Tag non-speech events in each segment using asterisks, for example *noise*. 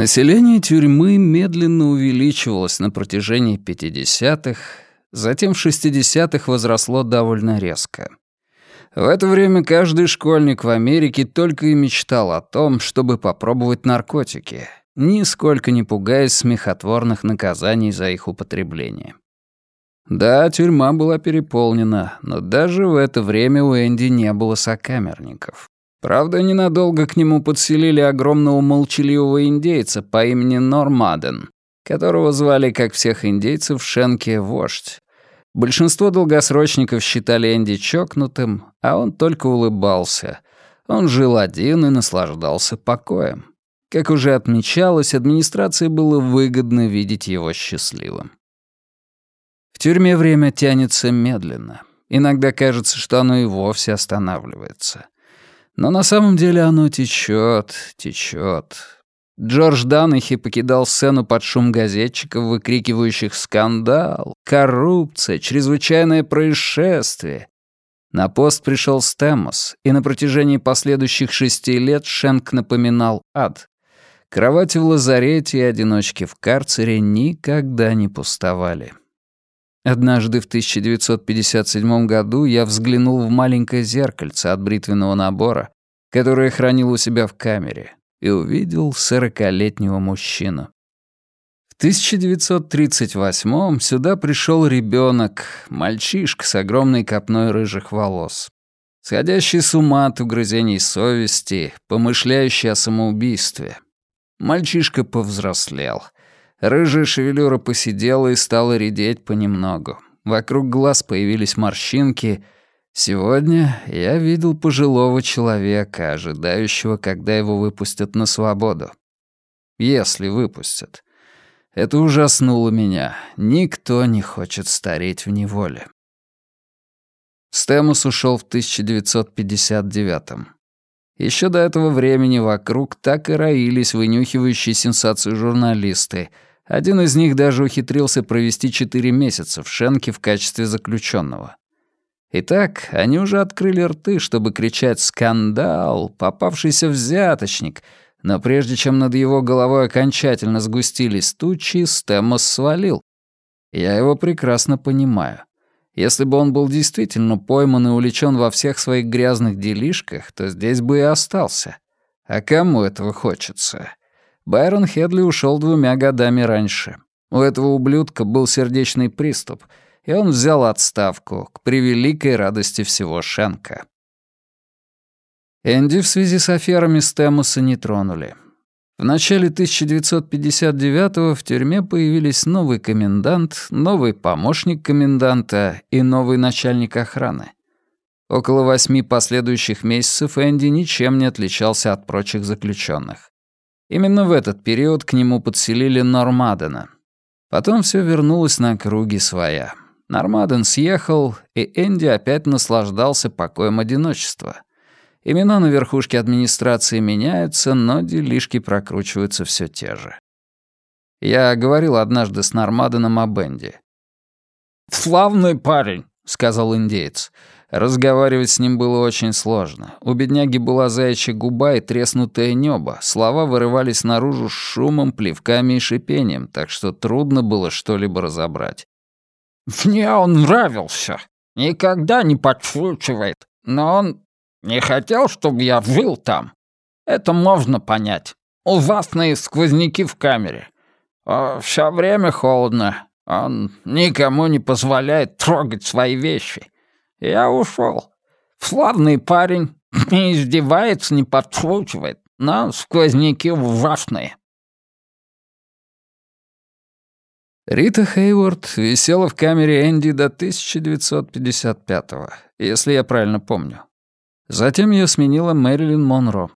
Население тюрьмы медленно увеличивалось на протяжении 50-х, затем в 60-х возросло довольно резко. В это время каждый школьник в Америке только и мечтал о том, чтобы попробовать наркотики, нисколько не пугаясь смехотворных наказаний за их употребление. Да, тюрьма была переполнена, но даже в это время у Энди не было сокамерников. Правда, ненадолго к нему подселили огромного молчаливого индейца по имени Нормаден, которого звали, как всех индейцев, Шенке вождь. Большинство долгосрочников считали Энди чокнутым, а он только улыбался. Он жил один и наслаждался покоем. Как уже отмечалось, администрации было выгодно видеть его счастливым. В тюрьме время тянется медленно. Иногда кажется, что оно и вовсе останавливается. Но на самом деле оно течет, течет. Джордж Данахи покидал сцену под шум газетчиков, выкрикивающих «Скандал! Коррупция! Чрезвычайное происшествие!» На пост пришел Стэмос, и на протяжении последующих шести лет Шенк напоминал ад. Кровати в лазарете и одиночки в карцере никогда не пустовали. Однажды в 1957 году я взглянул в маленькое зеркальце от бритвенного набора, которое хранил у себя в камере, и увидел сорокалетнего мужчину. В 1938 сюда пришел ребенок, мальчишка с огромной копной рыжих волос. Сходящий с ума от угрызений совести, помышляющий о самоубийстве. Мальчишка повзрослел — Рыжая шевелюра посидела и стала редеть понемногу. Вокруг глаз появились морщинки. Сегодня я видел пожилого человека, ожидающего, когда его выпустят на свободу. Если выпустят. Это ужаснуло меня. Никто не хочет стареть в неволе. Стэмус ушел в 1959-м. Еще до этого времени вокруг так и роились вынюхивающие сенсацию журналисты — один из них даже ухитрился провести четыре месяца в Шенке в качестве заключенного. Итак, они уже открыли рты, чтобы кричать «Скандал! Попавшийся взяточник!» Но прежде чем над его головой окончательно сгустились тучи, Стэмос свалил. Я его прекрасно понимаю. Если бы он был действительно пойман и уличен во всех своих грязных делишках, то здесь бы и остался. А кому этого хочется? Байрон Хедли ушел двумя годами раньше. У этого ублюдка был сердечный приступ, и он взял отставку к превеликой радости всего Шенка. Энди в связи с аферами Стэмуса не тронули. В начале 1959-го в тюрьме появились новый комендант, новый помощник коменданта и новый начальник охраны. Около восьми последующих месяцев Энди ничем не отличался от прочих заключенных. Именно в этот период к нему подселили Нормадена. Потом все вернулось на круги своя. Нормаден съехал, и Энди опять наслаждался покоем одиночества. Имена на верхушке администрации меняются, но делишки прокручиваются все те же. Я говорил однажды с Нормаденом о Бенди. «Славный парень», — сказал индеец. Разговаривать с ним было очень сложно. У бедняги была заячья губа и треснутое небо. Слова вырывались наружу с шумом, плевками и шипением, так что трудно было что-либо разобрать. «Мне он нравился. Никогда не подшучивает. Но он не хотел, чтобы я жил там. Это можно понять. Ужасные сквозняки в камере. А все время холодно. Он никому не позволяет трогать свои вещи. Я ушел. Славный парень, *laughs* не издевается, не подшучивает, но сквозняки ужасные. Рита Хейворд висела в камере Энди до 1955-го, если я правильно помню. Затем ее сменила Мэрилин Монро.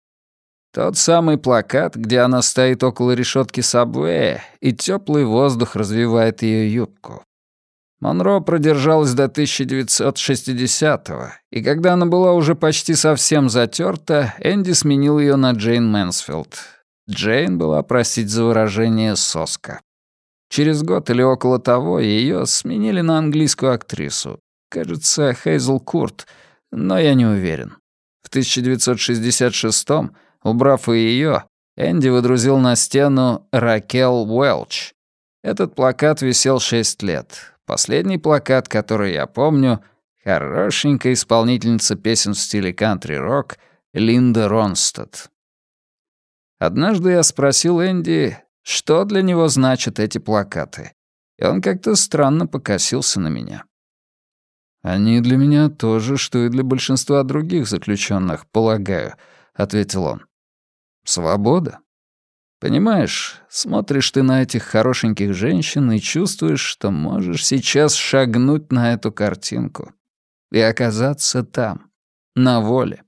Тот самый плакат, где она стоит около решетки Сабвея, и теплый воздух развевает ее юбку. Монро продержалась до 1960-го, и когда она была уже почти совсем затерта, Энди сменил ее на Джейн Мэнсфилд. Джейн была, простите за выражение, соска. Через год или около того ее сменили на английскую актрису. Кажется, Хейзл Корт, но я не уверен. В 1966-м, убрав ее, Энди выдрузил на стену «Ракел Уэлч». Этот плакат висел шесть лет. Последний плакат, который я помню, хорошенькая исполнительница песен в стиле кантри-рок Линда Ронстад. Однажды я спросил Энди, что для него значат эти плакаты, и он как-то странно покосился на меня. «Они для меня тоже, что и для большинства других заключенных, полагаю», — ответил он. «Свобода. Понимаешь, смотришь ты на этих хорошеньких женщин и чувствуешь, что можешь сейчас шагнуть на эту картинку и оказаться там, на воле.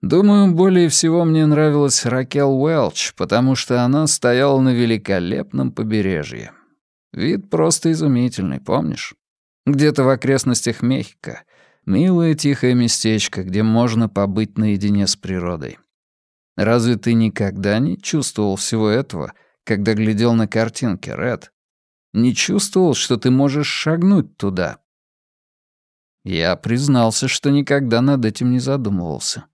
Думаю, более всего мне нравилась Ракел Уэлч, потому что она стояла на великолепном побережье. Вид просто изумительный, помнишь? Где-то в окрестностях Мехико. Милое тихое местечко, где можно побыть наедине с природой. Разве ты никогда не чувствовал всего этого, когда глядел на картинки, Ред? Не чувствовал, что ты можешь шагнуть туда? Я признался, что никогда над этим не задумывался.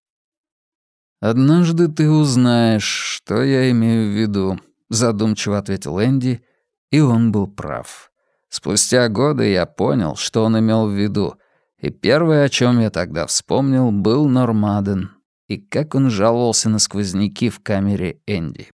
«Однажды ты узнаешь, что я имею в виду», — задумчиво ответил Энди, и он был прав. Спустя годы я понял, что он имел в виду, и первое, о чем я тогда вспомнил, был Нормаден и как он жаловался на сквозняки в камере Энди.